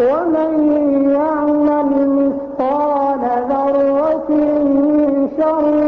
ومن يعمل مثقال ذرة شر